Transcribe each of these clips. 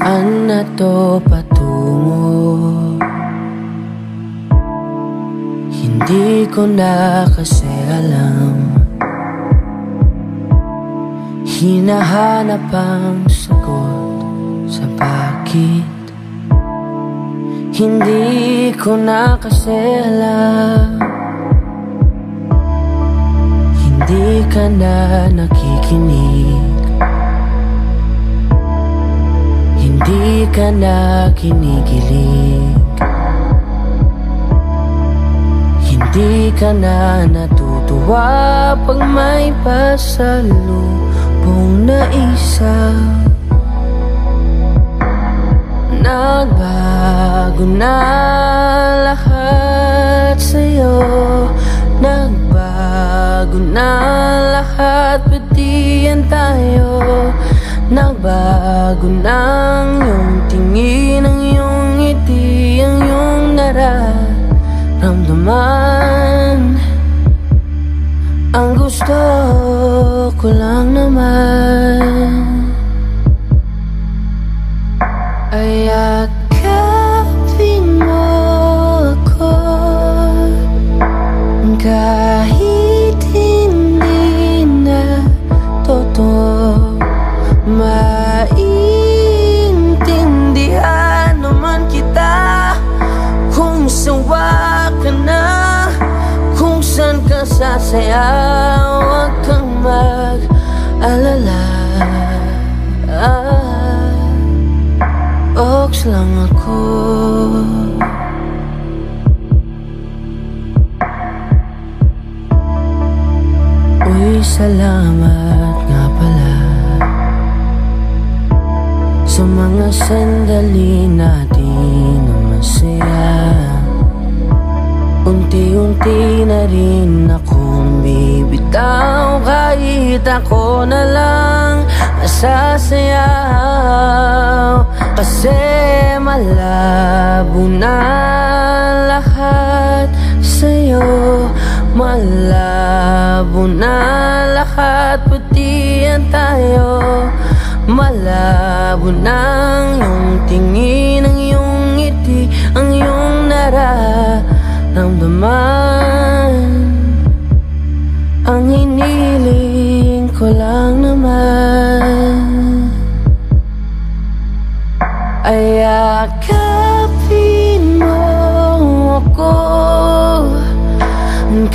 Saan na to patungo? Hindi ko na kasi alam. Hinahanap ang sagot sa bakit. Hindi ko na kasi alam. Hindi ka na nakikinig ka na kinikilig Hindi ka na natutuwa Pag may pasalubong na isa. Nagbago na lahat sa'yo. Nagbago na lahat Pati tayo Nagbago ng iyong tingin Ang iyong ngiti Ang iyong nararamdaman. Ang gusto ko lang naman sasaya Huwag kang mag-alala. Ox lang ako. Uy, salamat nga pala Sa mga sandali natin na masaya. Unti-unti na rin akong bibitaw Kahit ako na lang masasayaw Kasi malabo na lahat sa'yo. Malabo na lahat Pati yan tayo. Malabo na ang iyong tingin Ang iyong ngiti Ang iyong nararamdaman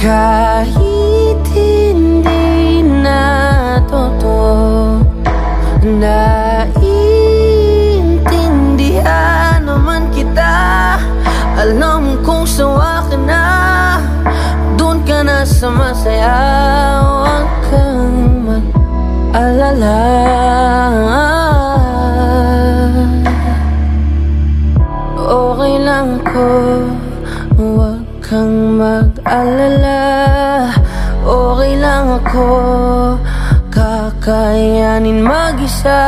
kahit hindi na totoo Naiintindihan naman kita Alam kong sawa ka na Doon ka na sa masaya Huwag kang mag-alala mag-alala. Okay lang ako Kakayanin mag-isa.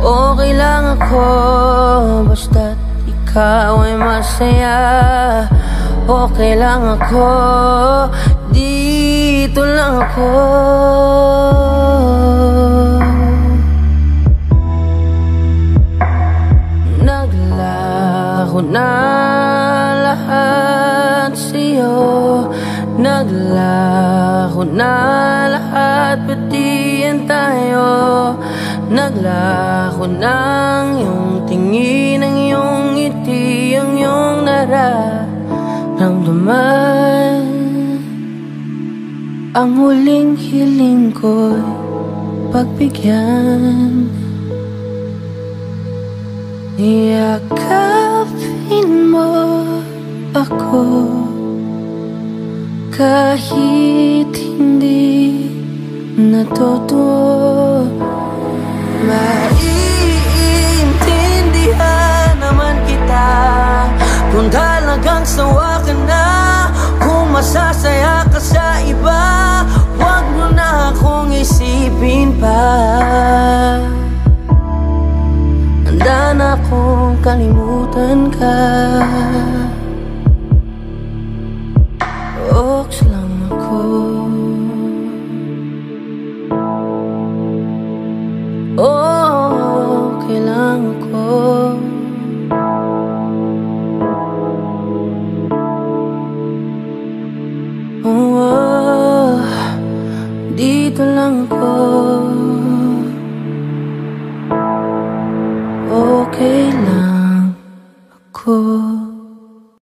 Okay lang ako Basta't ikaw ay masaya. Okay lang ako Dito lang ako. Naglaho na lahat sa'yo Naglaho na lahat Pati yan tayo. Naglaho ng iyong tingin Ang iyong ngiti Ang iyong nararamdaman. Ang huling hiling ko'y pagbigyan. Yakapin mo ako. Kahit hindi na totoo Maiintindihan naman kita. Kung talagang sawa ka na Kung masasaya ka sa iba Huwag mo na akong isipin pa. Handa na akong kalimutan ka lang.